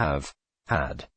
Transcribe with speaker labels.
Speaker 1: have, had.